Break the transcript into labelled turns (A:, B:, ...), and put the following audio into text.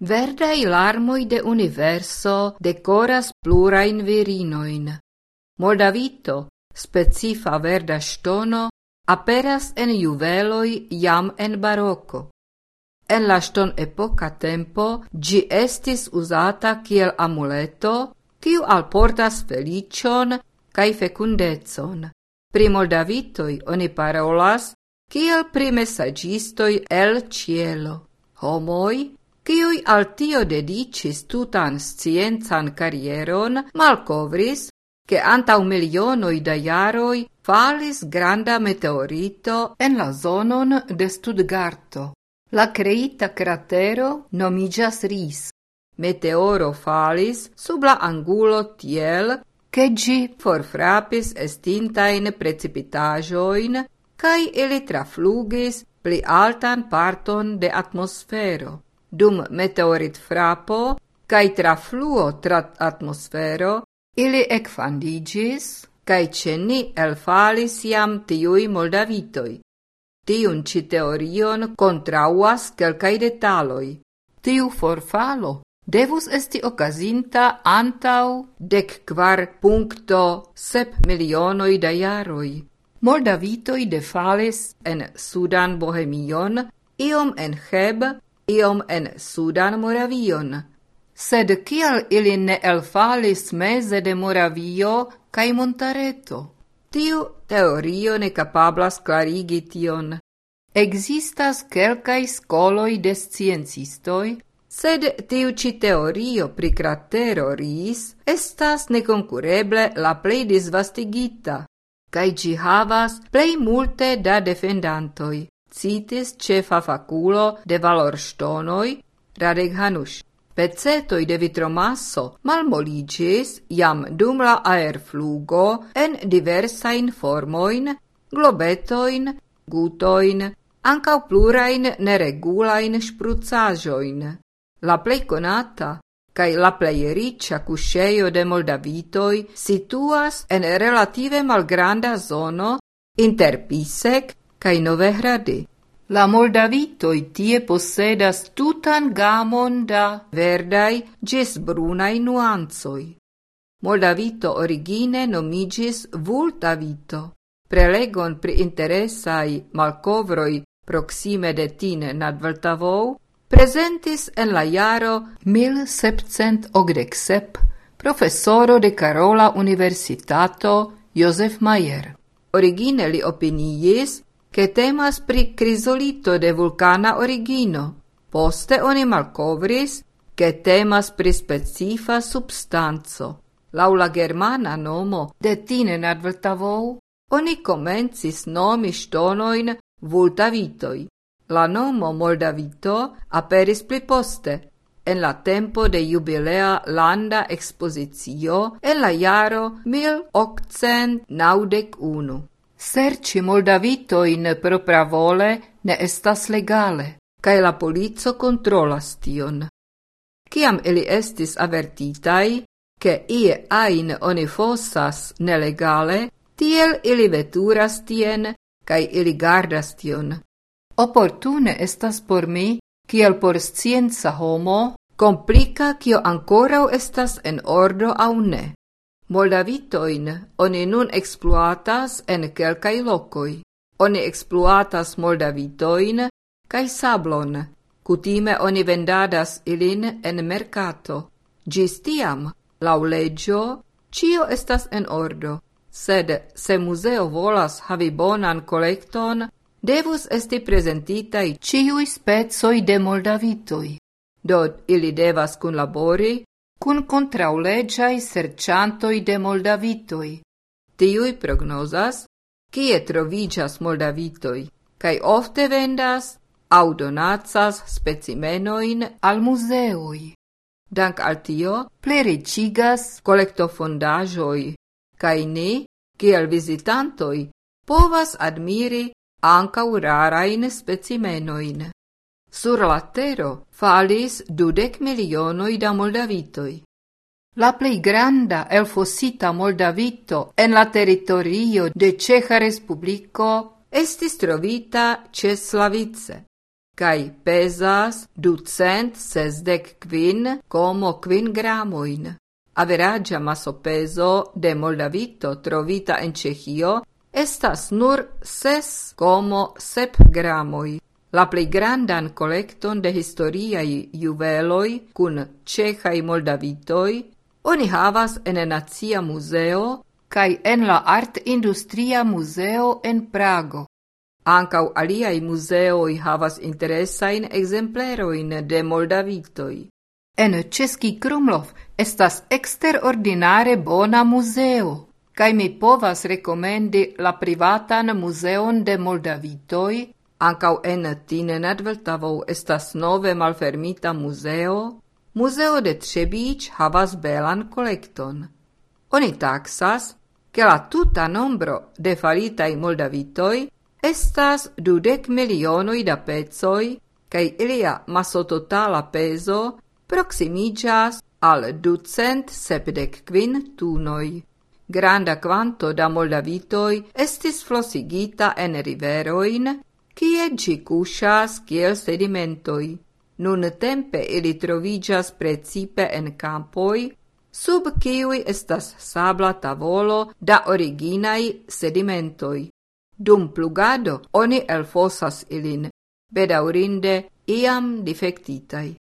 A: Verdaj Larmoi de universo decoras Plurain virinoin. Moldavito, specifa verda stono, aperas en juveloj jam en baroco. En la ston epoca tempo ĝi estis uzata kiel amuleto, kiu alportas felicion kaj fecundecon. Pri moldavitoj oni parolas kiel pri mesaĝistoj el ĉielo. Homoj kiui al tio dedicis tutan scienzan carrieron, malcovris che antau milionoi da iaroi falis granda meteorito en la zonon de Stuttgarto. La creita cratero nomigas Ris. Meteoro falis sub la angulo tiel che gi forfrapis estintain precipitajoin cae ili traflugis pli altan parton de atmosfero dum meteorit frapo cae tra fluo tra atmosfero, ili ecfandigis, cae ceni elfalis iam tiui moldavitoi. Tiun ci teorion contrauas quelcae detaloi. Tiu forfalo devus esti ocasinta antau dec quar puncto sep milionoi da jaroi. Moldavitoi defales en sudan Bohemion, iom en Heb, iom en Sudan Moravion. Sed kial ili ne elfalis meze de Moravio cae Montareto? Tiu teorio ne capablas clarigi tion. Existas quelcae scoloi de sciencistoi, sed tiu ci teorio pri cratero ris estas neconcureble la plei disvastigita, cae ci havas plei multe da defendantoi citis cefa faculo de valor stonoi, Radek Hanush. Pecetoi de vitromasso malmoligis jam dum la aerflugo en diversain formoin, globetoin, gutoin, ancau plurain neregulain sprucaĵojn. La plei conata, cae la plei riccia cusceio de Moldavitoi situas en relative malgranda zono inter Pisek cae Novehrady. La moldavitoi tie possedas tutan gamon da verdai gis brunai nuanzoi. Moldavito origine nomigis Vultavito. Prelegon pri interesai malcovroi proxime de Tine nad Vltavou presentis en la jaro 1787 professoro de Carola Universitato Josef Mayer. Origine li opiniis che temas pri crisolito de vulcana origino. Poste oni malcovris che temas pri specifa substanzo. Lau la germana nomo de tinen advertavou, oni comencis nomi stonoin vultavitoi. La nomo Moldavito aperis pli poste, en la tempo de jubilea landa expozizio en la jaro 1891. Serci moldavito in propra vole ne estas legale, cae la polizo controlas tion. Ciam eli estis avertitai, che ie ain oni fossas nelegale, tiel ili veturas tien, cae ili gardas tion. Opportune estas por mi, kiel por scienza homo, complica kio ancorau estas en ordo au ne. Moldavitoin oni nun exploatas en quelcai locoi. Oni exploatas moldavitoin kai sablon. Kutime oni vendadas ilin en mercato. Gis tiam, lau legio, cio estas en ordo. Sed se museo volas havi bonan collecton, devus esti presentitai ciui spezoi de moldavitoi. Dod ili devas cun labori cun contraulegiai serciantoi de Moldavitoi. Tiui prognosas, kie trovigas Moldavitoi, cae ofte vendas au donacas specimenoin al museoi. Dank al tio, plericigas colectofondajoi, cae ni, kiel visitantoi, povas admiri ancau rarain specimenoin sur la tero falis dudec milionoi da moldavitoi. La plei granda el fossita moldavito en la territorio de Ceja Respublico estis trovita ce Slavice, cae pesas ducent sesdec quin como quin gramoin. Averagia massopeso de Moldavito trovita en Cehio estas nur ses como sep gramoi la plej grandan collecton de historiaj juveloi kun cehai moldavitoi, oni havas en nazia Muzeo kai en la Art-Industria museo en Prago. Ankaŭ aliai museoi havas interesain exempleroin de Moldavitoi. En Český Krumlov estas eksterordinare bona muzeo, kai mi povas rekomendi la privatan muzeon de Moldavitoi Ancau en Tinenedveltavo estas nove malfermita muzeo, museo de Trebic havas belan kolekton. Oni taxas, che la tuta nombro de falitai moldavitoi estas dudec milionoi da pezoi, cae ilia masototala peso proximigas al ducent sepdec quin tunoi. Granda quanto da moldavitoi estis flosigita en riveroin, kie gi cusas kiel sedimentoi. Nun tempe ili trovigas precipe en campoi, sub kiui estas sabla tavolo da originai sedimentoi. Dum plugado oni elfosas ilin, bedaurinde iam defectitai.